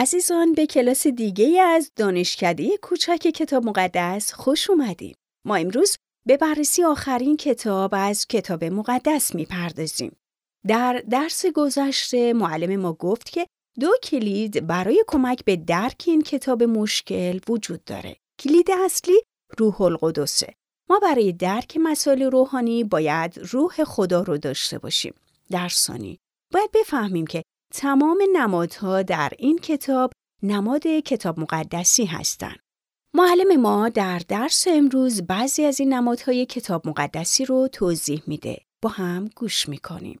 عزیزان به کلاس دیگه از دانشکده کوچک کتاب مقدس خوش اومدیم. ما امروز به بررسی آخرین کتاب از کتاب مقدس می‌پردازیم. در درس گذشته معلم ما گفت که دو کلید برای کمک به درک این کتاب مشکل وجود داره. کلید اصلی روح القدسه. ما برای درک مسائل روحانی باید روح خدا رو داشته باشیم. در ثانی باید بفهمیم که تمام نمادها در این کتاب نماد کتاب مقدسی هستند. معلم ما در درس امروز بعضی از این نمادهای کتاب مقدسی رو توضیح میده. با هم گوش می‌کنیم.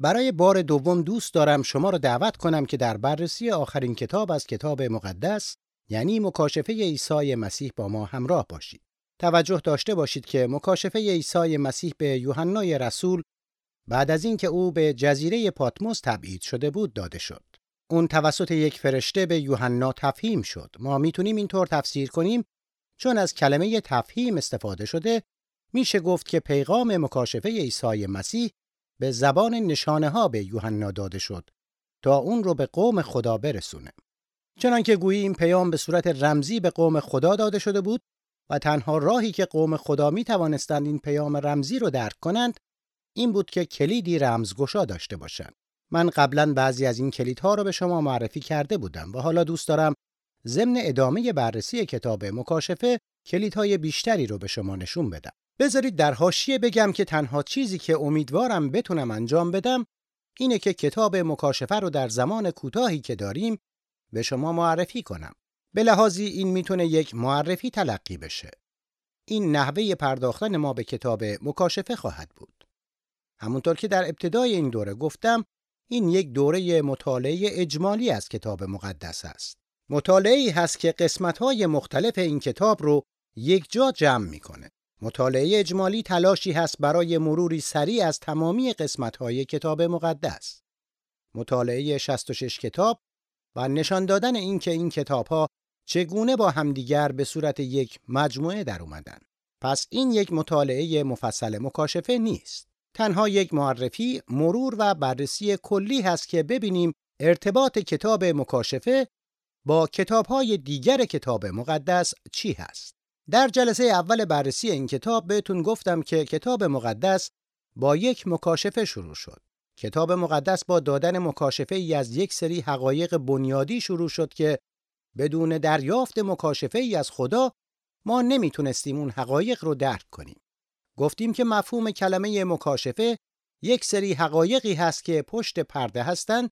برای بار دوم دوست دارم شما را دعوت کنم که در بررسی آخرین کتاب از کتاب مقدس یعنی مکاشفه عیسی مسیح با ما همراه باشید. توجه داشته باشید که مکاشفه عیسی مسیح به یوحنای رسول بعد از اینکه او به جزیره پاتموس تبعید شده بود داده شد. اون توسط یک فرشته به یوحنا تفهیم شد. ما می‌تونیم اینطور تفسیر کنیم چون از کلمه تفهیم استفاده شده میشه گفت که پیغام مکاشفه عیسی مسیح به زبان نشانه ها به یوحنا داده شد تا اون رو به قوم خدا برسونه. چنانکه گویی این پیام به صورت رمزی به قوم خدا داده شده بود و تنها راهی که قوم خدا می توانستند این پیام رمزی رو درک کنند این بود که کلیدی رمزگشا داشته باشند. من قبلا بعضی از این کلیدها رو به شما معرفی کرده بودم و حالا دوست دارم ضمن ادامه بررسی کتاب مکاشفه کلیدهای بیشتری رو به شما نشون بدم. بذارید در حاشیه بگم که تنها چیزی که امیدوارم بتونم انجام بدم اینه که کتاب مکاشفه رو در زمان کوتاهی که داریم به شما معرفی کنم. به لحاظی این می‌تونه یک معرفی تلقی بشه. این نحوه پرداختن ما به کتاب مکاشفه خواهد بود. همونطور که در ابتدای این دوره گفتم این یک دوره مطالعه اجمالی از کتاب مقدس است. مطالعه هست که قسمت‌های مختلف این کتاب رو یک جا جمع می‌کنه. مطالعه اجمالی تلاشی هست برای مروری سریع از تمامی قسمت‌های کتاب مقدس. مطالعه 66 کتاب و نشان دادن اینکه این کتاب‌ها چگونه با همدیگر به صورت یک مجموعه در اومدن. پس این یک مطالعه مفصل مکاشفه نیست. تنها یک معرفی، مرور و بررسی کلی هست که ببینیم ارتباط کتاب مکاشفه با کتاب‌های دیگر کتاب مقدس چی هست. در جلسه اول بررسی این کتاب بهتون گفتم که کتاب مقدس با یک مکاشفه شروع شد. کتاب مقدس با دادن مکاشفه ای از یک سری حقایق بنیادی شروع شد که بدون دریافت مکاشفه ای از خدا ما نمی‌تونستیم اون حقایق رو درک کنیم. گفتیم که مفهوم کلمه مکاشفه یک سری حقایقی هست که پشت پرده هستند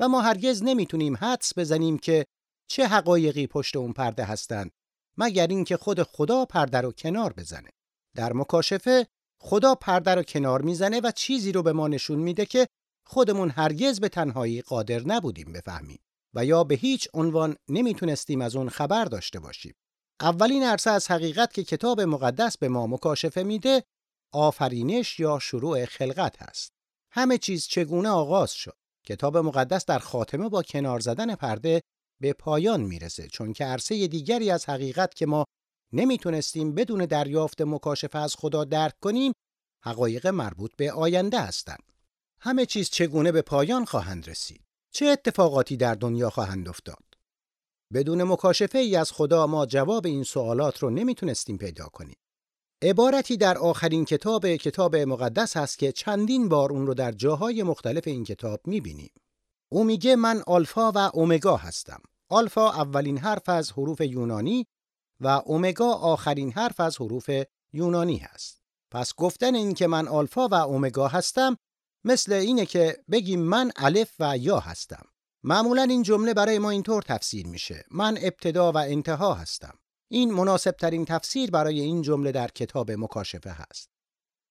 و ما هرگز نمی‌تونیم حدس بزنیم که چه حقایقی پشت اون پرده هستند مگر اینکه خود خدا پرده رو کنار بزنه. در مکاشفه خدا پرده رو کنار می‌زنه و چیزی رو به ما نشون میده که خودمون هرگز به تنهایی قادر نبودیم بفهمیم و یا به هیچ عنوان نمی‌تونستیم از اون خبر داشته باشیم. اولین عرصه از حقیقت که کتاب مقدس به ما مکاشفه میده آفرینش یا شروع خلقت هست. همه چیز چگونه آغاز شد؟ کتاب مقدس در خاتمه با کنار زدن پرده به پایان می‌رسه چون که عرصه دیگری از حقیقت که ما نمی‌تونستیم بدون دریافت مکاشفه از خدا درک کنیم حقایق مربوط به آینده هستند. همه چیز چگونه به پایان خواهند رسید؟ چه اتفاقاتی در دنیا خواهند افتاد؟ بدون مکاشفه ای از خدا ما جواب این سوالات رو نمی‌تونستیم پیدا کنیم. عبارتی در آخرین کتاب کتاب مقدس هست که چندین بار اون رو در جاهای مختلف این کتاب می‌بینیم. او میگه من آلفا و اومگا هستم. آلفا اولین حرف از حروف یونانی و اومگا آخرین حرف از حروف یونانی هست. پس گفتن این که من آلفا و اومگا هستم مثل اینه که بگیم من الف و یا هستم. معمولا این جمله برای ما اینطور تفسیر میشه. من ابتدا و انتها هستم. این مناسب ترین تفسیر برای این جمله در کتاب مکاشفه هست.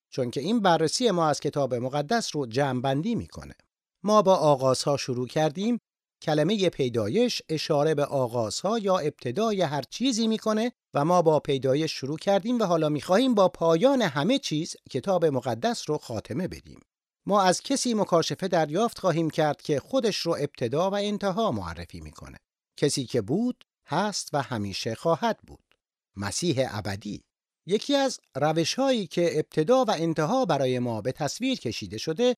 چون که این بررسی ما از کتاب مقدس رو جمع بندی می‌کنه. ما با آغازها شروع کردیم. کلمه پیدایش اشاره به آغازها یا ابتدای هر چیزی می‌کنه و ما با پیدایش شروع کردیم و حالا می‌خواهیم با پایان همه چیز کتاب مقدس رو خاتمه بدیم. ما از کسی مکاشفه دریافت خواهیم کرد که خودش رو ابتدا و انتها معرفی می‌کنه. کسی که بود، هست و همیشه خواهد بود. مسیح ابدی. یکی از روش هایی که ابتدا و انتها برای ما به تصویر کشیده شده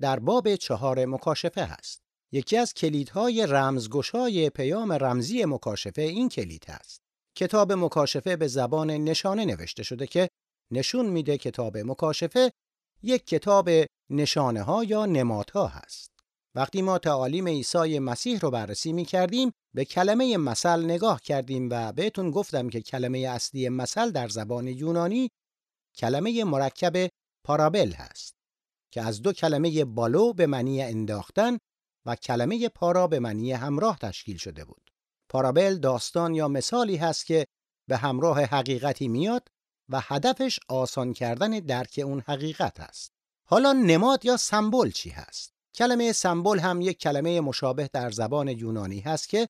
در باب چهار مکاشفه هست. یکی از کلیدهای رمزگشای پیام رمزی مکاشفه این کلید است. کتاب مکاشفه به زبان نشانه نوشته شده که نشون میده کتاب مکاشفه یک کتاب نشانه ها یا نمادها هست. وقتی ما تعالیم عیسی مسیح رو بررسی می کردیم به کلمه مثل نگاه کردیم و بهتون گفتم که کلمه اصلی مثل در زبان یونانی کلمه مرکب پارابل هست که از دو کلمه بالو به معنی انداختن و کلمه پارا به معنی همراه تشکیل شده بود. پارابل داستان یا مثالی هست که به همراه حقیقتی میاد و هدفش آسان کردن درک اون حقیقت است. حالا نماد یا سمبل چی هست؟ کلمه سمبل هم یک کلمه مشابه در زبان یونانی هست که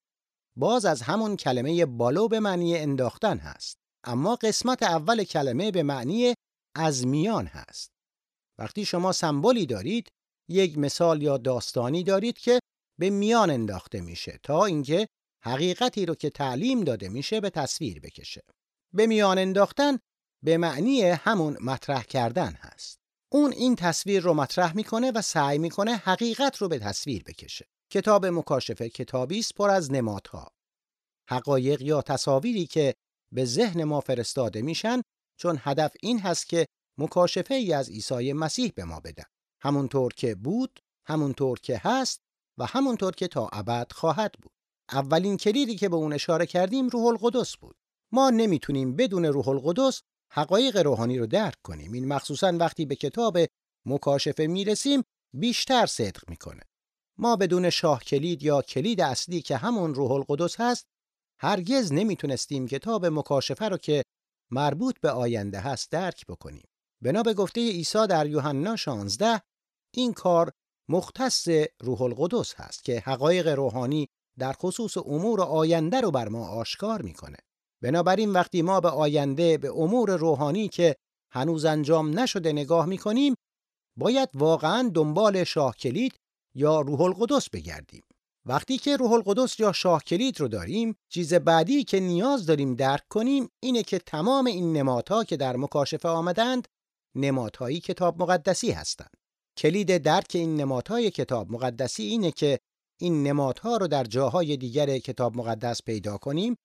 باز از همون کلمه بالو به معنی انداختن هست. اما قسمت اول کلمه به معنی از میان هست. وقتی شما سمبولی دارید یک مثال یا داستانی دارید که به میان انداخته میشه تا اینکه حقیقتی رو که تعلیم داده میشه به تصویر بکشه. به میان انداختن به معنی همون مطرح کردن هست. اون این تصویر رو مطرح می‌کنه و سعی می‌کنه حقیقت رو به تصویر بکشه. کتاب مکاشفه کتابی است پر از نمادها. حقایق یا تصاویری که به ذهن ما فرستاده میشن چون هدف این هست که مکاشفه ای از عیسی مسیح به ما بدن. همونطور که بود، همونطور که هست و همونطور که تا ابد خواهد بود. اولین کلیدی که به اون اشاره کردیم روح القدس بود. ما نمی‌تونیم بدون روح القدس حقایق روحانی رو درک کنیم. این مخصوصا وقتی به کتاب مکاشفه می‌رسیم بیشتر صدق می‌کنه. ما بدون شاه کلید یا کلید اصلی که همون روح القدس هست هرگز نمی‌تونستیم کتاب مکاشفه رو که مربوط به آینده هست درک بکنیم. بنا به گفته عیسی در یوحنا 16 این کار مختص روح القدس هست که حقایق روحانی در خصوص امور آینده رو بر ما آشکار می‌کنه. بنابراین وقتی ما به آینده به امور روحانی که هنوز انجام نشده نگاه می‌کنیم باید واقعا دنبال شاه کلید یا روح القدس بگردیم. وقتی که روح القدس یا شاه کلید رو داریم چیز بعدی که نیاز داریم درک کنیم اینه که تمام این نمادها که در مکاشفه آمدند نمادهایی کتاب مقدسی هستند. کلید درک این نمادهای کتاب مقدسی اینه که این نمادها رو در جاهای دیگر کتاب مقدس پیدا کنیم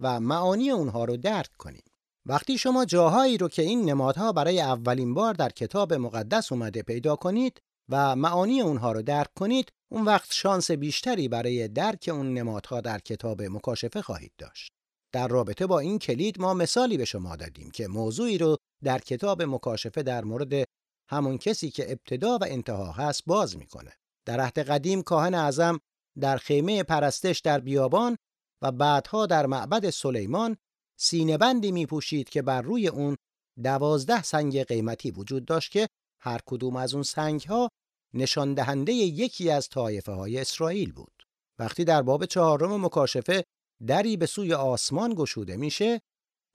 و معانی اونها رو درک کنیم. وقتی شما جاهایی رو که این نمادها برای اولین بار در کتاب مقدس اومده پیدا کنید و معانی اونها رو درک کنید، اون وقت شانس بیشتری برای درک اون نمادها در کتاب مکاشفه خواهید داشت. در رابطه با این کلید ما مثالی به شما دادیم که موضوعی رو در کتاب مکاشفه در مورد همون کسی که ابتدا و انتها هست باز می‌کنه. در عهد قدیم کاهن اعظم در خیمه پرستش در بیابان و بعدها در معبد سلیمان سینه بندی می پوشید که بر روی اون دوازده سنگ قیمتی وجود داشت که هر کدوم از اون سنگ ها نشان دهنده یکی از طایفه های اسرائیل بود. وقتی در باب چهارم مکاشفه دری به سوی آسمان گشوده میشه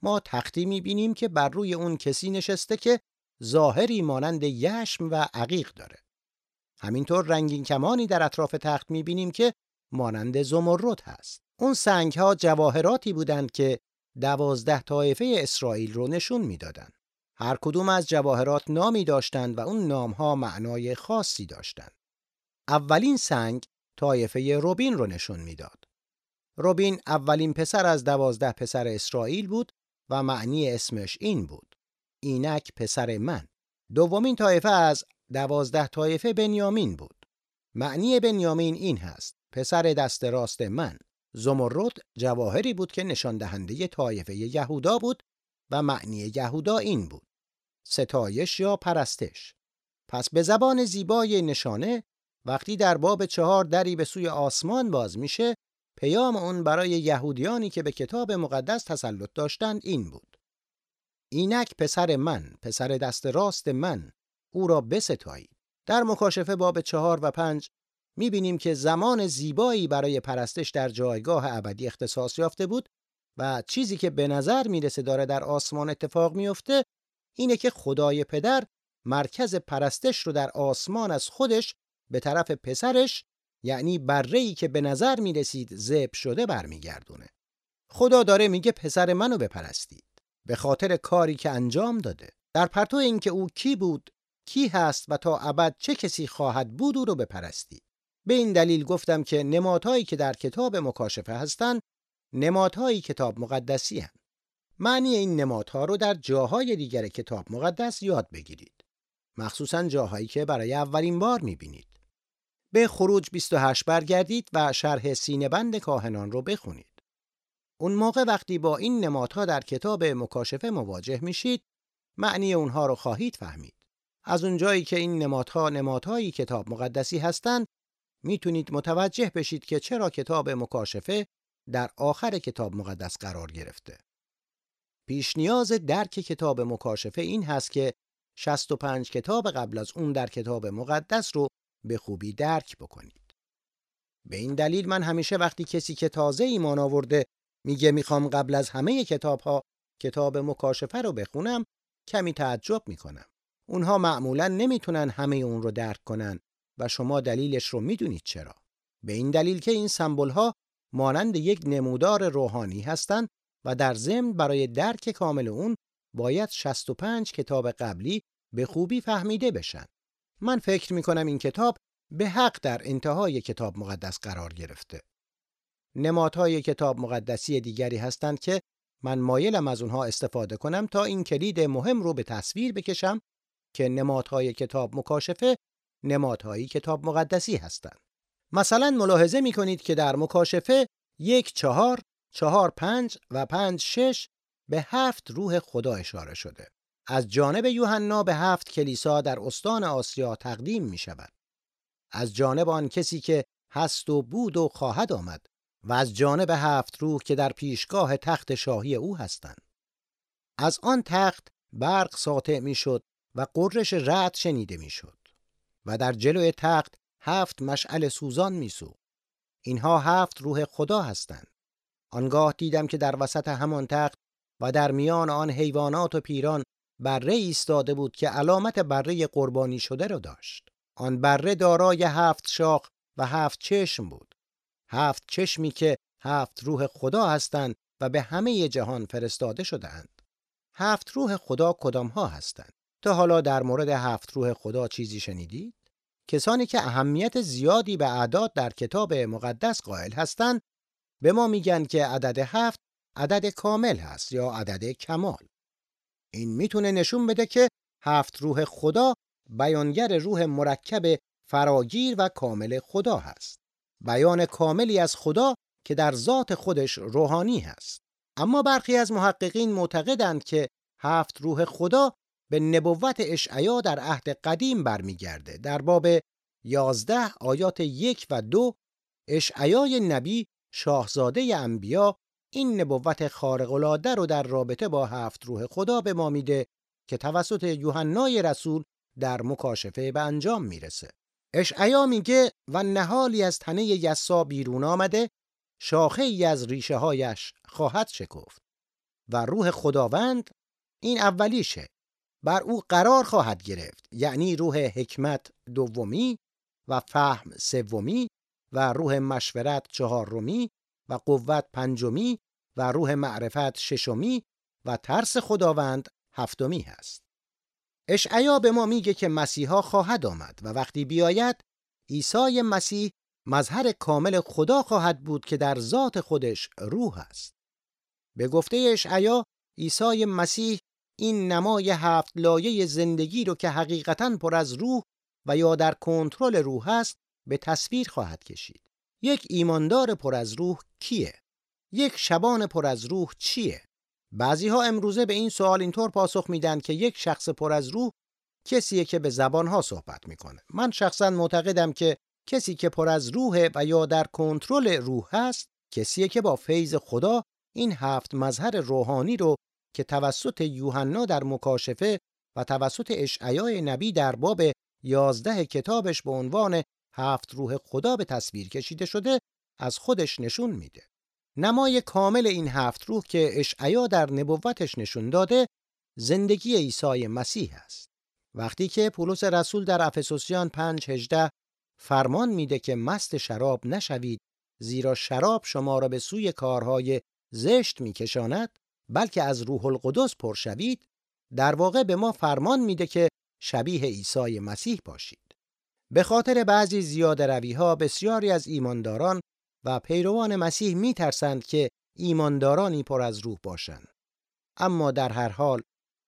ما تختی می‌بینیم که بر روی اون کسی نشسته که ظاهری مانند یشم و عقیق داره. همینطور رنگین کمانی در اطراف تخت می‌بینیم که مانند زمرد هست. اون سنگ ها جواهراتی بودند که دوازده طایفه اسرائیل رو نشون می‌دادند. هر کدوم از جواهرات نامی داشتند و اون نام ها معنای خاصی داشتند. اولین سنگ طایفه روبین رو نشون می‌داد. روبین اولین پسر از دوازده پسر اسرائیل بود و معنی اسمش این بود. اینک پسر من. دومین طایفه از دوازده طایفه بنیامین بود. معنی بنیامین این هست. پسر دست راست من. زمرد جواهری بود که نشان دهنده طایفه یهودا بود و معنی یهودا این بود. ستایش یا پرستش. پس به زبان زیبای نشانه وقتی در باب چهار دری به سوی آسمان باز میشه پیام اون برای یهودیانی که به کتاب مقدس تسلط داشتند این بود. اینک پسر من، پسر دست راست من، او را بستایید. در مکاشفه باب چهار و پنج می‌بینیم که زمان زیبایی برای پرستش در جایگاه ابدی اختصاص یافته بود و چیزی که به نظر می‌رسه داره در آسمان اتفاق میفته اینه که خدای پدر مرکز پرستش رو در آسمان از خودش به طرف پسرش یعنی بره‌ای که به نظر می رسید زب شده برمیگردونه. خدا داره میگه پسر منو بپرستید به خاطر کاری که انجام داده. در پرتو اینکه او کی بود، کی هست و تا ابد چه کسی خواهد بود او رو بپرستید. به این دلیل گفتم که نمادهایی که در کتاب مکاشفه هستند نمادهای کتاب مقدسی هستند. معنی این نمادها رو در جاهای دیگر کتاب مقدس یاد بگیرید. مخصوصا جاهایی که برای اولین بار می‌بینید. به خروج 28 برگردید و شرح سینه بند کاهنان رو بخونید. اون موقع وقتی با این نمادها در کتاب مکاشفه مواجه میشید، معنی اونها رو خواهید فهمید. از اونجایی که این نمادها نمادهایی کتاب مقدسی هستند، می‌تونید متوجه بشید که چرا کتاب مکاشفه در آخر کتاب مقدس قرار گرفته. پیش نیاز درک کتاب مکاشفه این هست که 65 کتاب قبل از اون در کتاب مقدس رو به خوبی درک بکنید. به این دلیل من همیشه وقتی کسی که تازه ایمان آورده میگه می‌خوام قبل از همه کتاب ها کتاب مکاشفه رو بخونم کمی تعجب می‌کنم. اونها معمولا نمی‌تونن همه اون رو درک کنن و شما دلیلش رو می‌دونید چرا. به این دلیل که این سمبل ها مانند یک نمودار روحانی هستند و در ضمن برای درک کامل اون باید 65 کتاب قبلی به خوبی فهمیده بشن. من فکر می کنم این کتاب به حق در انتهای کتاب مقدس قرار گرفته. نمادهای کتاب مقدسی دیگری هستند که من مایلم از اونها استفاده کنم تا این کلید مهم رو به تصویر بکشم که نمادهای کتاب مکاشفه نمادهای کتاب مقدسی هستند. مثلا ملاحظه می کنید که در مکاشفه یک چهار، چهار پنج و پنج شش به هفت روح خدا اشاره شده. از جانب یوحنا به هفت کلیسا در استان آسیا تقدیم می شود. از جانب آن کسی که هست و بود و خواهد آمد و از جانب هفت روح که در پیشگاه تخت شاهی او هستند. از آن تخت برق ساطع می شد و قررش رعد شنیده می شد و در جلوی تخت هفت مشعل سوزان می سو. اینها هفت روح خدا هستند. آنگاه دیدم که در وسط همان تخت و در میان آن حیوانات و پیران بره ایستاده بود که علامت بره قربانی شده را داشت. آن بره دارای هفت شاخ و هفت چشم بود. هفت چشمی که هفت روح خدا هستند و به همه جهان فرستاده شدهاند. هفت روح خدا کدام ها هستند؟ تا حالا در مورد هفت روح خدا چیزی شنیدید؟ کسانی که اهمیت زیادی به اعداد در کتاب مقدس قائل هستند به ما میگن که عدد هفت عدد کامل هست یا عدد کمال. این می‌تونه نشون بده که هفت روح خدا بیانگر روح مرکب فراگیر و کامل خدا هست. بیان کاملی از خدا که در ذات خودش روحانی هست. اما برخی از محققین معتقدند که هفت روح خدا به نبوت اشعیا در عهد قدیم برمیگرده. در باب 11 آیات یک و دو اشعیای نبی شاهزاده انبیا این نبوت خارق‌العاده رو در رابطه با هفت روح خدا به ما میده که توسط یوحنای رسول در مکاشفه به انجام می‌رسه. اشعیا میگه و نهالی از تنه یسا بیرون آمده شاخه ای از ریشه هایش خواهد شکفت و روح خداوند این اولیشه بر او قرار خواهد گرفت یعنی روح حکمت دومی و فهم سومی و روح مشورت چهارمی و قوت پنجمی و روح معرفت ششمی و ترس خداوند هفتمی هست. اشعیا به ما میگه که مسیحا خواهد آمد و وقتی بیاید عیسی مسیح مظهر کامل خدا خواهد بود که در ذات خودش روح است. به گفته اشعیا عیسی مسیح این نمای هفت لایه زندگی رو که حقیقتا پر از روح و یا در کنترل روح است به تصویر خواهد کشید. یک ایماندار پر از روح کیه؟ یک شبان پر از روح چیه؟ بعضی ها امروزه به این سوال اینطور پاسخ میدن که یک شخص پر از روح کسیه که به زبانها صحبت می‌کنه. من شخصا معتقدم که کسی که پر از روح و یا در کنترل روح هست کسیه که با فیض خدا این هفت مظهر روحانی رو که توسط یوحنا در مکاشفه و توسط اشعیای نبی در باب یازده کتابش به عنوان هفت روح خدا به تصویر کشیده شده از خودش نشون میده. نمای کامل این هفت روح که اشعیا در نبوتش نشون داده زندگی عیسی مسیح است. وقتی که پولس رسول در افسوسیان 5:18 فرمان میده که مست شراب نشوید زیرا شراب شما را به سوی کارهای زشت میکشاند بلکه از روح القدس پر شوید در واقع به ما فرمان میده که شبیه عیسی مسیح باشید. به خاطر بعضی زیاد روی ها بسیاری از ایمانداران و پیروان مسیح می ترسند که ایماندارانی پر از روح باشند. اما در هر حال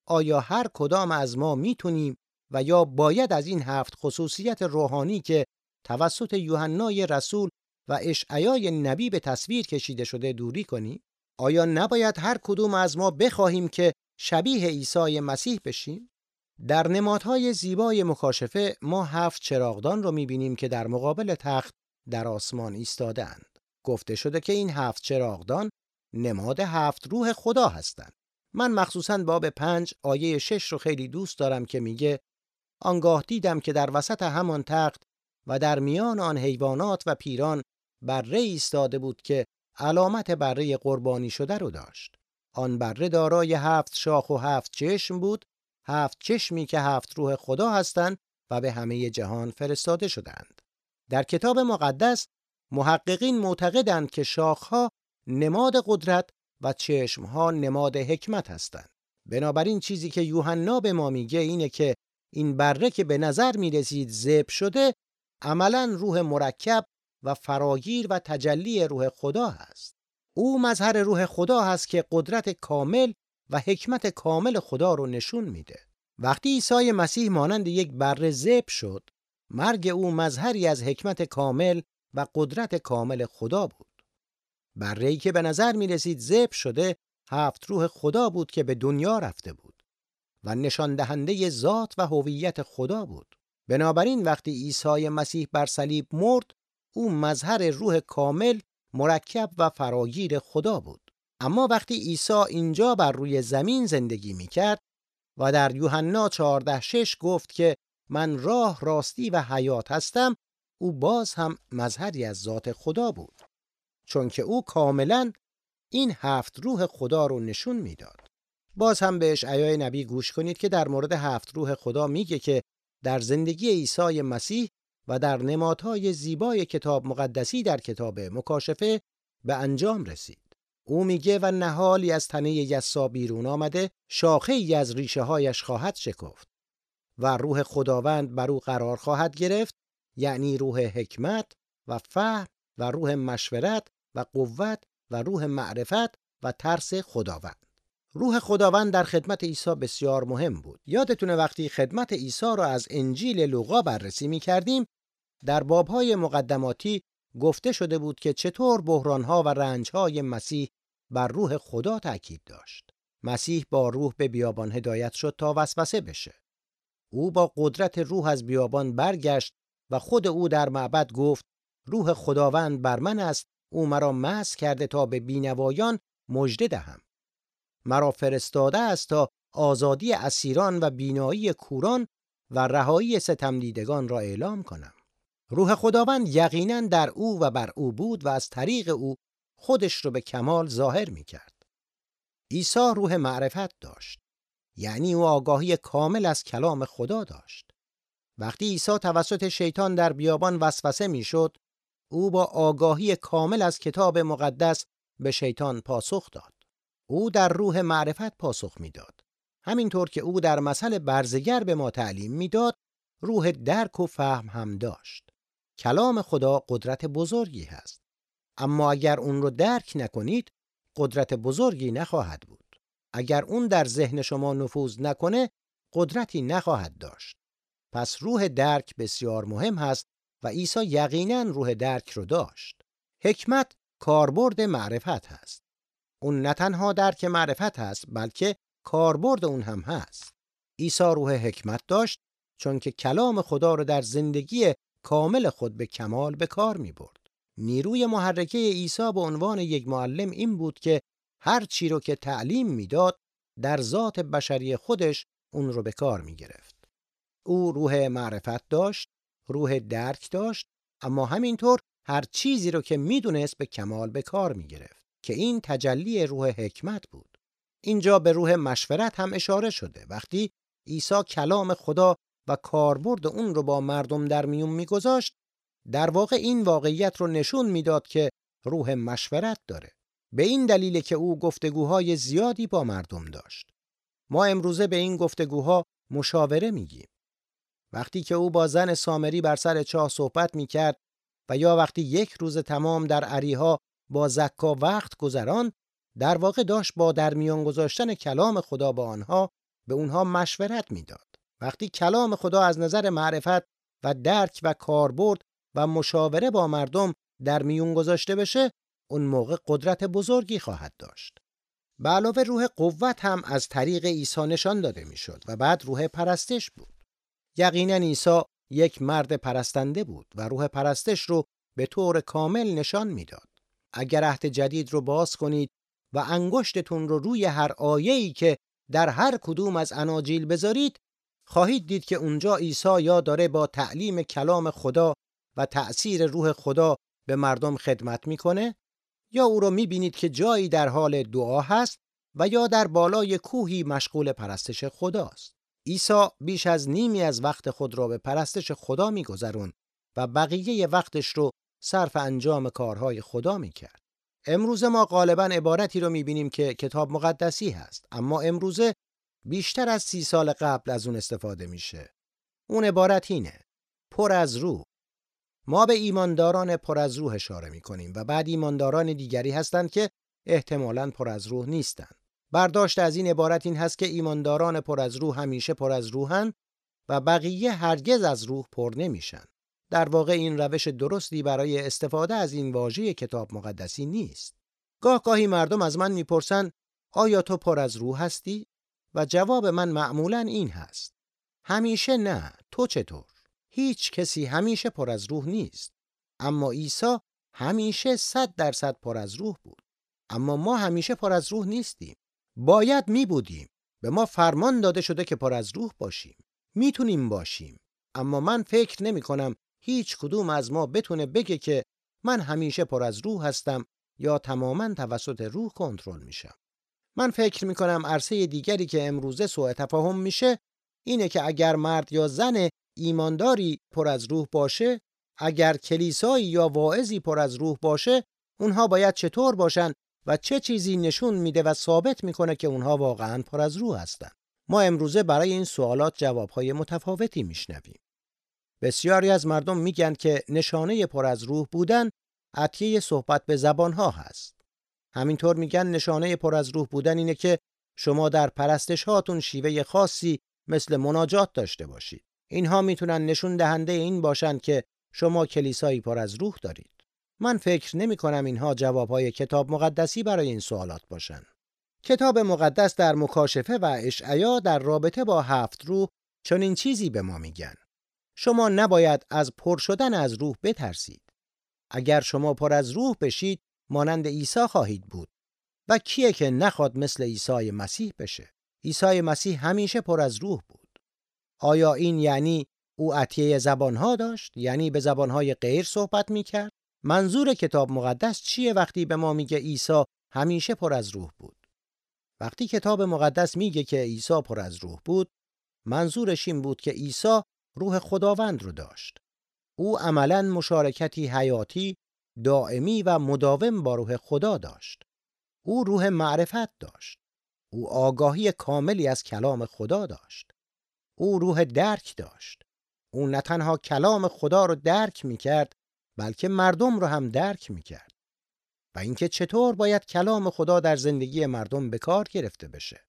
آیا هر کدام از ما می‌تونیم و یا باید از این هفت خصوصیت روحانی که توسط یوحنای رسول و اشعیای نبی به تصویر کشیده شده دوری کنیم؟ آیا نباید هر کدوم از ما بخواهیم که شبیه عیسی مسیح بشیم؟ در نمادهای زیبای مکاشفه ما هفت چراغدان رو می‌بینیم که در مقابل تخت در آسمان ایستادهاند. گفته شده که این هفت چراغدان نماد هفت روح خدا هستند. من مخصوصا باب پنج آیه شش رو خیلی دوست دارم که میگه آنگاه دیدم که در وسط همان تخت و در میان آن حیوانات و پیران بره ایستاده بود که علامت بره قربانی شده رو داشت. آن بره دارای هفت شاخ و هفت چشم بود، هفت چشمی که هفت روح خدا هستند و به همه جهان فرستاده شدند. در کتاب مقدس محققین معتقدند که شاخها نماد قدرت و چشمها نماد حکمت هستند. بنابراین چیزی که یوحنا به ما میگه اینه که این بره که به نظر می‌رسید زب شده عملا روح مرکب و فراگیر و تجلی روح خدا هست. او مظهر روح خدا هست که قدرت کامل و حکمت کامل خدا رو نشون میده. وقتی عیسی مسیح مانند یک بره زب شد، مرگ او مظهری از حکمت کامل و قدرت کامل خدا بود. بره‌ای که به نظر می رسید زب شده هفت روح خدا بود که به دنیا رفته بود و نشان دهنده ذات و هویت خدا بود. بنابراین وقتی عیسی مسیح بر صلیب مرد، او مظهر روح کامل، مرکب و فراگیر خدا بود. اما وقتی عیسی اینجا بر روی زمین زندگی می کرد و در یوحنا 14:6 گفت که من راه راستی و حیات هستم او باز هم مظهری از ذات خدا بود چون که او کاملا این هفت روح خدا رو نشون می‌داد باز هم به اشعیای نبی گوش کنید که در مورد هفت روح خدا میگه که در زندگی عیسی مسیح و در نمادهای زیبای کتاب مقدسی در کتاب مکاشفه به انجام رسید. او میگه و نهالی از تنه یسا بیرون آمده شاخه ای از ریشه هایش خواهد شکفت و روح خداوند بر او قرار خواهد گرفت یعنی روح حکمت و فهم و روح مشورت و قوت و روح معرفت و ترس خداوند. روح خداوند در خدمت عیسی بسیار مهم بود. یادتونه وقتی خدمت عیسی را از انجیل لوقا بررسی می کردیم در بابهای مقدماتی گفته شده بود که چطور بحرانها و رنجهای مسیح بر روح خدا تاکید داشت. مسیح با روح به بیابان هدایت شد تا وسوسه بشه. او با قدرت روح از بیابان برگشت و خود او در معبد گفت روح خداوند بر من است او مرا مس کرده تا به بینوایان مژده دهم. مرا فرستاده است تا آزادی اسیران و بینایی کوران و رهایی ستمدیدگان را اعلام کنم. روح خداوند یقینا در او و بر او بود و از طریق او خودش رو به کمال ظاهر می کرد. عیسی روح معرفت داشت. یعنی او آگاهی کامل از کلام خدا داشت. وقتی عیسی توسط شیطان در بیابان وسوسه می‌شد، او با آگاهی کامل از کتاب مقدس به شیطان پاسخ داد. او در روح معرفت پاسخ می‌داد. همینطور که او در مسئله برزگر به ما تعلیم می‌داد، روح درک و فهم هم داشت. کلام خدا قدرت بزرگی هست. اما اگر اون رو درک نکنید، قدرت بزرگی نخواهد بود. اگر اون در ذهن شما نفوذ نکنه، قدرتی نخواهد داشت. پس روح درک بسیار مهم هست و عیسی یقینا روح درک رو داشت. حکمت کاربرد معرفت هست. اون نه تنها درک معرفت هست بلکه کاربرد اون هم هست. عیسی روح حکمت داشت چون که کلام خدا رو در زندگی کامل خود به کمال به کار می برد. نیروی محرکه عیسی به عنوان یک معلم این بود که هر چی رو که تعلیم می‌داد در ذات بشری خودش اون رو به کار می گرفت. او روح معرفت داشت، روح درک داشت، اما همینطور هر چیزی رو که می‌دونست به کمال به کار می گرفت که این تجلی روح حکمت بود. اینجا به روح مشورت هم اشاره شده وقتی عیسی کلام خدا و کاربرد اون رو با مردم در میون میگذاشت در واقع این واقعیت رو نشون می‌داد که روح مشورت داره. به این دلیل که او گفتگوهای زیادی با مردم داشت. ما امروزه به این گفتگوها مشاوره میگیم. وقتی که او با زن سامری بر سر چاه صحبت می کرد و یا وقتی یک روز تمام در عریها با زکا وقت گذران در واقع داشت با در میان گذاشتن کلام خدا با آنها به اونها مشورت می‌داد. وقتی کلام خدا از نظر معرفت و درک و کاربرد و مشاوره با مردم در میون گذاشته بشه اون موقع قدرت بزرگی خواهد داشت. به علاوه روح قوت هم از طریق عیسی نشان داده می‌شد و بعد روح پرستش بود. یقینا عیسی یک مرد پرستنده بود و روح پرستش رو به طور کامل نشان می‌داد. اگر عهد جدید رو باز کنید و انگشتتون رو روی هر آیه‌ای که در هر کدوم از اناجیل بذارید خواهید دید که اونجا عیسی یا داره با تعلیم کلام خدا و تأثیر روح خدا به مردم خدمت می‌کنه یا او رو می‌بینید که جایی در حال دعا هست و یا در بالای کوهی مشغول پرستش خداست. عیسی بیش از نیمی از وقت خود را به پرستش خدا میگذرون و بقیه وقتش رو صرف انجام کارهای خدا می‌کرد. امروز ما غالبا عبارتی رو می‌بینیم که کتاب مقدسی هست اما امروزه بیشتر از سی سال قبل از اون استفاده میشه. اون عبارت اینه پر از روح. ما به ایمانداران پر از روح اشاره می‌کنیم و بعد ایمانداران دیگری هستند که احتمالاً پر از روح نیستند. برداشت از این عبارت این هست که ایمانداران پر از روح همیشه پر از روحن و بقیه هرگز از روح پر نمیشن. در واقع این روش درستی برای استفاده از این واژه کتاب مقدسی نیست. گاه گاهی مردم از من می‌پرسن آیا تو پر از روح هستی؟ و جواب من معمولا این هست. همیشه نه، تو چطور؟ هیچ کسی همیشه پر از روح نیست. اما عیسی همیشه صد درصد پر از روح بود. اما ما همیشه پر از روح نیستیم. باید می بودیم. به ما فرمان داده شده که پر از روح باشیم. می‌تونیم باشیم. اما من فکر نمی کنم هیچ کدوم از ما بتونه بگه که من همیشه پر از روح هستم یا تماما توسط روح کنترل میشم. من فکر می کنم عرصه دیگری که امروزه سوء تفاهم میشه اینه که اگر مرد یا زن ایمانداری پر از روح باشه اگر کلیسایی یا واعظی پر از روح باشه اونها باید چطور باشن و چه چیزی نشون میده و ثابت می‌کنه که اونها واقعا پر از روح هستن؟ ما امروزه برای این سوالات جوابهای متفاوتی میشنویم. بسیاری از مردم میگن که نشانه پر از روح بودن عطیه صحبت به زبانها هست. همینطور میگن نشانه پر از روح بودن اینه که شما در پرستش هاتون شیوه خاصی مثل مناجات داشته باشید اینها می‌تونن نشون دهنده این باشند که شما کلیسایی پر از روح دارید من فکر نمی کنم اینها جوابهای کتاب مقدسی برای این سوالات باشن. کتاب مقدس در مکاشفه و اشعیا در رابطه با هفت روح چنین چیزی به ما میگن. شما نباید از پر شدن از روح بترسید. اگر شما پر از روح بشید مانند عیسی خواهید بود. و کیه که نخواد مثل عیسی مسیح بشه؟ عیسی مسیح همیشه پر از روح بود. آیا این یعنی او عطیه زبانها داشت؟ یعنی به زبانهای غیر صحبت می‌کرد؟ منظور کتاب مقدس چیه وقتی به ما میگه عیسی همیشه پر از روح بود؟ وقتی کتاب مقدس میگه که عیسی پر از روح بود، منظورش این بود که عیسی روح خداوند رو داشت. او عملا مشارکتی حیاتی، دائمی و مداوم با روح خدا داشت. او روح معرفت داشت. او آگاهی کاملی از کلام خدا داشت. او روح درک داشت. او نه تنها کلام خدا رو درک می‌کرد بلکه مردم رو هم درک می‌کرد و اینکه چطور باید کلام خدا در زندگی مردم به کار گرفته بشه.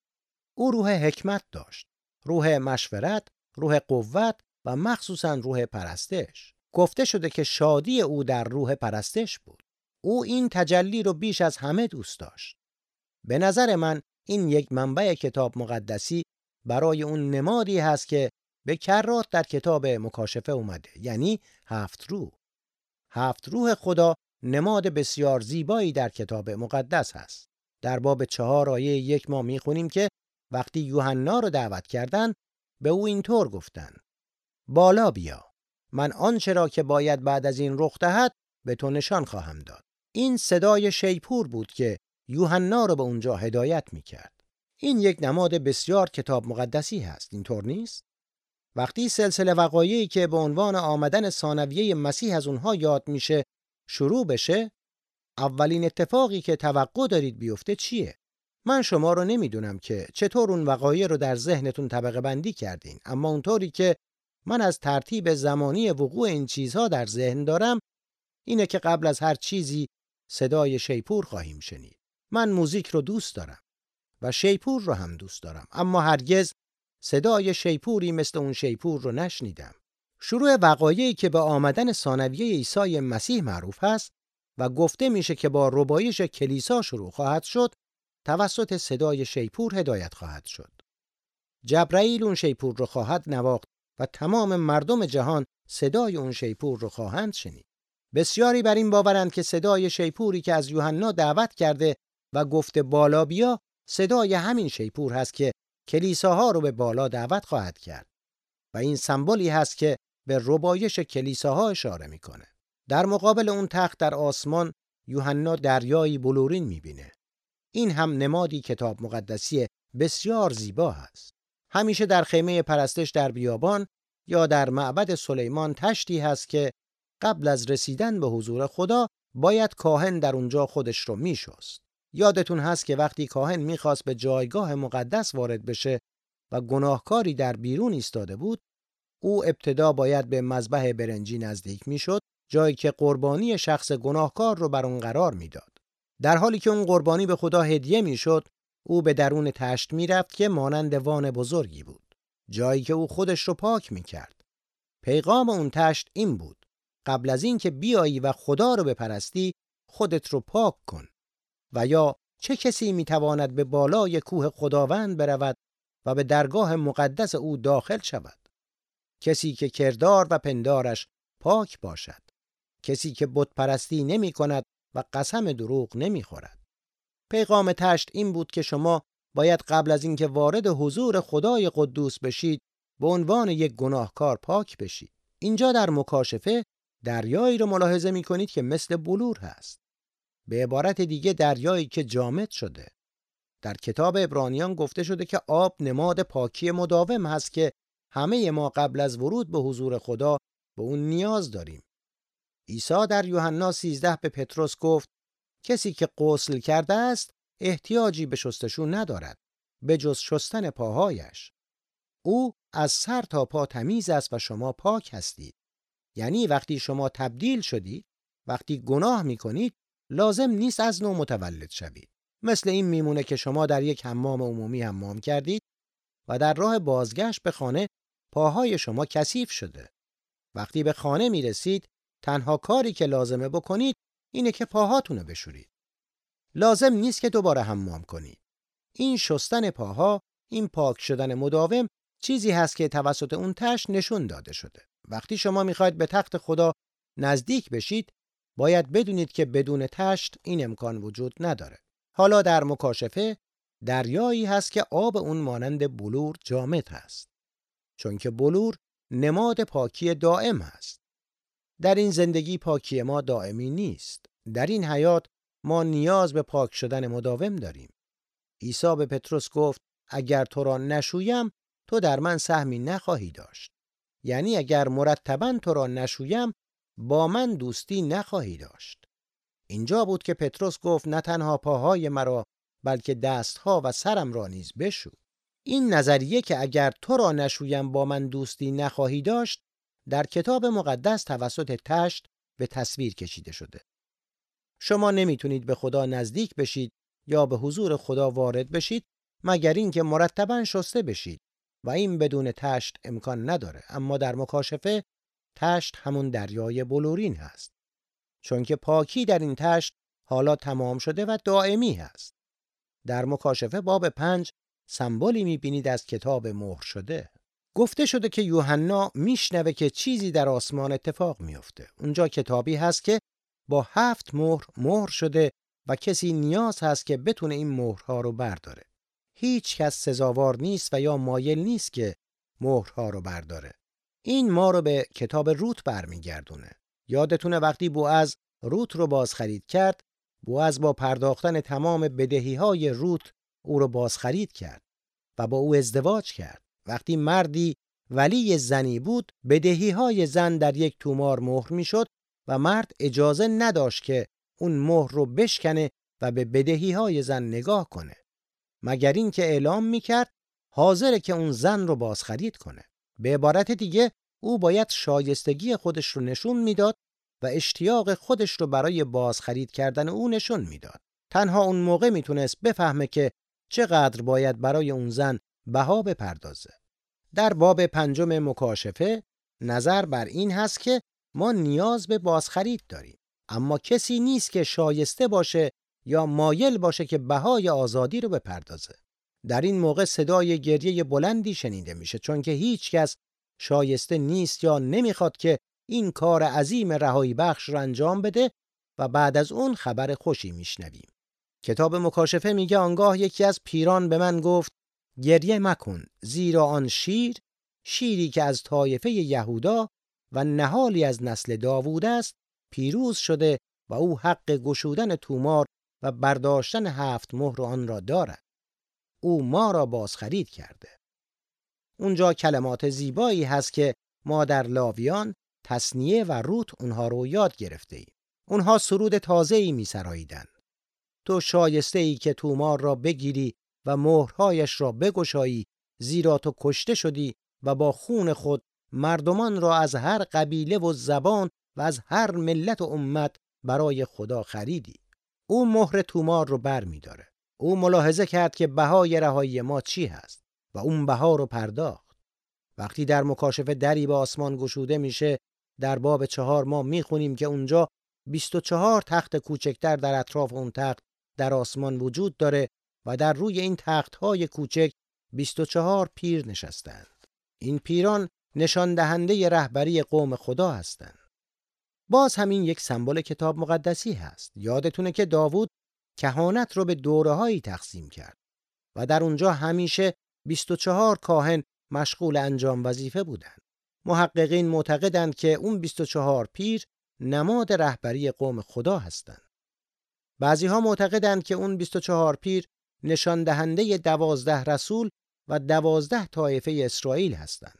او روح حکمت داشت، روح مشورت، روح قوت و مخصوصا روح پرستش. گفته شده که شادی او در روح پرستش بود. او این تجلی رو بیش از همه دوست داشت. به نظر من این یک منبع کتاب مقدسی برای اون نمادی هست که به کرات در کتاب مکاشفه اومده یعنی هفت روح هفت روح خدا نماد بسیار زیبایی در کتاب مقدس هست. در باب چهار آیه یک ما می‌خونیم که وقتی یوحنا رو دعوت کردند به او اینطور گفتند بالا بیا من آنچه را که باید بعد از این رخ دهد به تو نشان خواهم داد. این صدای شیپور بود که یوحنا رو به اونجا هدایت می‌کرد. این یک نماد بسیار کتاب مقدسی هست اینطور نیست؟ وقتی سلسله وقایعی که به عنوان آمدن ثانویه مسیح از اونها یاد میشه شروع بشه اولین اتفاقی که توقع دارید بیفته چیه؟ من شما رو نمی‌دونم که چطور اون وقایع رو در ذهنتون طبقه بندی کردین اما اونطوری که من از ترتیب زمانی وقوع این چیزها در ذهن دارم اینه که قبل از هر چیزی صدای شیپور خواهیم شنید. من موزیک رو دوست دارم و شیپور رو هم دوست دارم اما هرگز صدای شیپوری مثل اون شیپور رو نشنیدم. شروع وقایعی که به آمدن ثانویه عیسی مسیح معروف هست و گفته میشه که با ربایش کلیسا شروع خواهد شد توسط صدای شیپور هدایت خواهد شد. جبرئیل اون شیپور رو خواهد نواخت و تمام مردم جهان صدای اون شیپور رو خواهند شنید. بسیاری بر این باورند که صدای شیپوری که از یوحنا دعوت کرده و گفته بالا بیا صدای همین شیپور هست که کلیساها رو به بالا دعوت خواهد کرد و این سمبولی هست که به ربایش کلیساها اشاره می‌کنه. در مقابل اون تخت در آسمان یوحنا دریایی بلورین می‌بینه. این هم نمادی کتاب مقدسی بسیار زیبا هست. همیشه در خیمه پرستش در بیابان یا در معبد سلیمان تشتی هست که قبل از رسیدن به حضور خدا باید کاهن در اونجا خودش رو میشست. یادتون هست که وقتی کاهن می‌خواست به جایگاه مقدس وارد بشه و گناهکاری در بیرون ایستاده بود او ابتدا باید به مذبح برنجی نزدیک می‌شد جایی که قربانی شخص گناهکار رو بر اون قرار می‌داد در حالی که اون قربانی به خدا هدیه می‌شد او به درون تشت می‌رفت که مانند وان بزرگی بود. جایی که او خودش رو پاک می‌کرد. پیغام اون تشت این بود. قبل از اینکه بیایی و خدا رو بپرستی خودت رو پاک کن. و یا چه کسی می‌تواند به بالای کوه خداوند برود و به درگاه مقدس او داخل شود؟ کسی که کردار و پندارش پاک باشد. کسی که بت پرستی نمی کند و قسم دروغ نمی خورد. پیغام تشت این بود که شما باید قبل از اینکه وارد حضور خدای قدوس بشید به عنوان یک گناهکار پاک بشید. اینجا در مکاشفه دریایی رو ملاحظه می کنید که مثل بلور هست. به عبارت دیگه دریایی که جامد شده. در کتاب ابرانیان گفته شده که آب نماد پاکی مداوم هست که همه ما قبل از ورود به حضور خدا به اون نیاز داریم. عیسی در یوحنا 13 به پتروس گفت کسی که غسل کرده است احتیاجی به شستشو ندارد به جز شستن پاهایش. او از سر تا پا تمیز است و شما پاک هستید. یعنی وقتی شما تبدیل شدید، وقتی گناه می کنید، لازم نیست از نو متولد شوید. مثل این میمونه که شما در یک حمام عمومی حمام کردید و در راه بازگشت به خانه پاهای شما کثیف شده. وقتی به خانه می رسید تنها کاری که لازمه بکنید اینه که پاهاتونو بشورید. لازم نیست که دوباره حمام کنید. این شستن پاها، این پاک شدن مداوم چیزی هست که توسط اون تش نشون داده شده. وقتی شما می‌خواید به تخت خدا نزدیک بشید، باید بدونید که بدون تشت این امکان وجود نداره. حالا در مکاشفه دریایی هست که آب اون مانند بلور جامد هست. چون که بلور نماد پاکی دائم است. در این زندگی پاکی ما دائمی نیست. در این حیات ما نیاز به پاک شدن مداوم داریم. عیسی به پتروس گفت اگر تو را نشویم تو در من سهمی نخواهی داشت. یعنی اگر مرتبا تو را نشویم با من دوستی نخواهی داشت. اینجا بود که پتروس گفت نه تنها پاهای مرا بلکه دستها و سرم را نیز بشو. این نظریه که اگر تو را نشویم با من دوستی نخواهی داشت در کتاب مقدس توسط تشت به تصویر کشیده شده. شما نمی‌تونید به خدا نزدیک بشید یا به حضور خدا وارد بشید مگر اینکه مرتبا شسته بشید و این بدون تشت امکان نداره. اما در مکاشفه تشت همون دریای بلورین هست. چون که پاکی در این تشت حالا تمام شده و دائمی هست. در مکاشفه باب پنج سمبولی می‌بینید از کتاب مهر شده. گفته شده که یوحنا میشنوه که چیزی در آسمان اتفاق میافته. اونجا کتابی هست که با هفت مهر مهر شده و کسی نیاز هست که بتونه این مهرها رو برداره. هیچ کس سزاوار نیست و یا مایل نیست که مهرها رو برداره. این ما رو به کتاب روت برمیگردونه. یادتونه وقتی بوعز روت رو بازخرید کرد، بوعز با پرداختن تمام بدهی های روت او رو بازخرید کرد و با او ازدواج کرد. وقتی مردی ولی زنی بود بدهی های زن در یک تومار مهر می‌شد و مرد اجازه نداشت که اون مهر رو بشکنه و به بدهی های زن نگاه کنه مگر اینکه اعلام می‌کرد حاضره که اون زن رو بازخرید کنه به عبارت دیگه او باید شایستگی خودش رو نشون می‌داد و اشتیاق خودش رو برای بازخرید کردن او نشون می‌داد. تنها اون موقع می‌تونست بفهمه که چقدر باید برای اون زن بها بپردازه. در باب پنجم مکاشفه نظر بر این هست که ما نیاز به بازخرید داریم اما کسی نیست که شایسته باشه یا مایل باشه که بهای آزادی رو بپردازه. در این موقع صدای گریه بلندی شنیده میشه چون که هیچ کس شایسته نیست یا نمی‌خواد که این کار عظیم رهایی بخش رو انجام بده و بعد از اون خبر خوشی میشنویم. کتاب مکاشفه میگه آنگاه یکی از پیران به من گفت گریه مکن زیرا آن شیر شیری که از طایفه یهودا و نهالی از نسل داوود است پیروز شده و او حق گشودن تومار و برداشتن هفت مهر آن را دارد او ما را بازخرید کرده اونجا کلمات زیبایی هست که ما در لاویان تصنیه و روت اونها رو یاد گرفته ایم. اونها سرود تازه ای می سراییدن. تو شایسته ای که تومار را بگیری و مهرهایش را بگشایی زیرا تو کشته شدی و با خون خود مردمان را از هر قبیله و زبان و از هر ملت و امت برای خدا خریدی. او مهر تومار رو بر می داره. او ملاحظه کرد که بهای رهایی ما چی هست و اون بها رو پرداخت. وقتی در مکاشفه دری به آسمان گشوده میشه در باب چهار ما می‌خونیم که اونجا 24 تخت کوچکتر در اطراف اون تخت در آسمان وجود داره و در روی این تخت های کوچک 24 پیر نشستند. این پیران نشان دهنده رهبری قوم خدا هستند. باز همین یک سمبل کتاب مقدسی هست. یادتونه که داوود کهانت رو به دوره هایی تقسیم کرد و در اونجا همیشه 24 کاهن مشغول انجام وظیفه بودند. محققین معتقدند که اون 24 پیر نماد رهبری قوم خدا هستند. بعضی ها معتقدند که اون 24 پیر نشان دهنده دوازده رسول و دوازده طایفه اسرائیل هستند.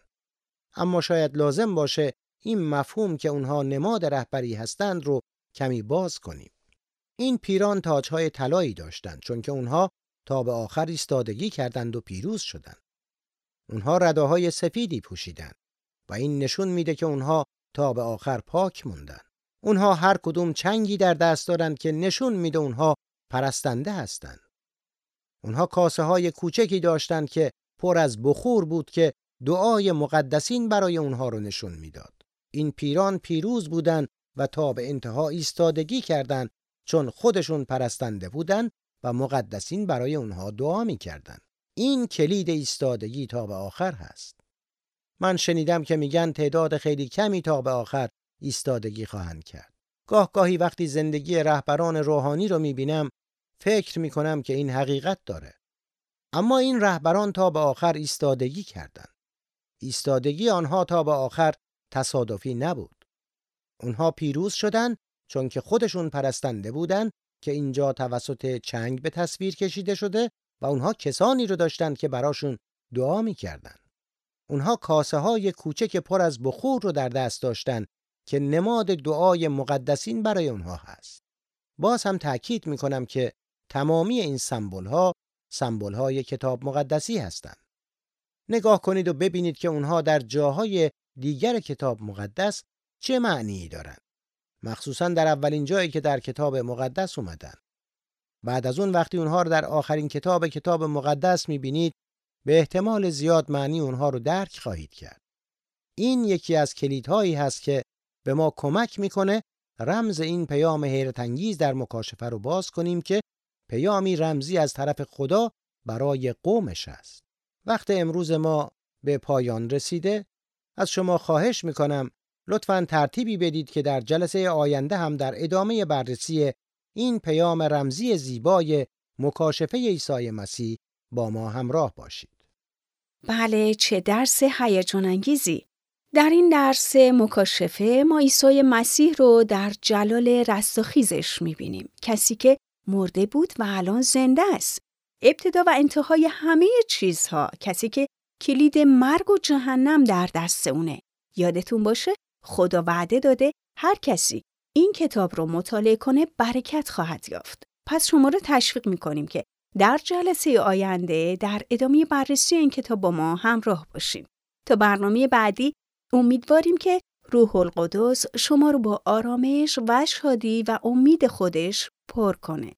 اما شاید لازم باشه این مفهوم که اونها نماد رهبری هستند رو کمی باز کنیم. این پیران تاجهای طلایی داشتند چون که اونها تا به آخر ایستادگی کردند و پیروز شدند. اونها رداهای سفیدی پوشیدند و این نشون میده که اونها تا به آخر پاک موندن. اونها هر کدوم چنگی در دست دارند که نشون میده اونها پرستنده هستند. اونها کاسه های کوچکی داشتند که پر از بخور بود که دعای مقدسین برای اونها رو نشون می‌داد. این پیران پیروز بودند و تا به انتها ایستادگی کردند چون خودشون پرستنده بودند و مقدسین برای اونها دعا می‌کردند. این کلید ایستادگی تا به آخر هست. من شنیدم که میگن تعداد خیلی کمی تا به آخر ایستادگی خواهند کرد. گاه گاهی وقتی زندگی رهبران روحانی رو می‌بینم فکر می‌کنم که این حقیقت داره. اما این رهبران تا به آخر ایستادگی کردند. ایستادگی آنها تا به آخر تصادفی نبود. اونها پیروز شدند چون که خودشون پرستنده بودند که اینجا توسط چنگ به تصویر کشیده شده و اونها کسانی رو داشتند که براشون دعا می‌کردند. اونها کاسه های کوچک پر از بخور رو در دست داشتند که نماد دعای مقدسین برای اونها هست. باز هم تأکید می‌کنم که تمامی این سمبل ها سمبل های کتاب مقدسی هستند. نگاه کنید و ببینید که اونها در جاهای دیگر کتاب مقدس چه معنی دارند. مخصوصا در اولین جایی که در کتاب مقدس اومدن. بعد از اون وقتی اونها رو در آخرین کتاب کتاب مقدس می‌بینید به احتمال زیاد معنی اونها رو درک خواهید کرد. این یکی از کلیدهایی هست که به ما کمک می‌کنه رمز این پیام حیرت انگیز در مکاشفه رو باز کنیم که پیامی رمزی از طرف خدا برای قومش است. وقت امروز ما به پایان رسیده از شما خواهش می‌کنم لطفا ترتیبی بدید که در جلسه آینده هم در ادامه بررسی این پیام رمزی زیبای مکاشفه عیسی مسیح با ما همراه باشید. بله چه درس هیجان انگیزی. در این درس مکاشفه ما عیسی مسیح رو در جلال رستاخیزش می‌بینیم. کسی که مرده بود و الان زنده است. ابتدا و انتهای همه چیزها کسی که کلید مرگ و جهنم در دست اونه. یادتون باشه خدا وعده داده هر کسی این کتاب رو مطالعه کنه برکت خواهد یافت. پس شما رو تشویق می‌کنیم که در جلسه آینده در ادامه بررسی این کتاب با ما همراه باشیم. تا برنامه بعدی امیدواریم که روح القدس شما رو با آرامش و شادی و امید خودش پر کنه.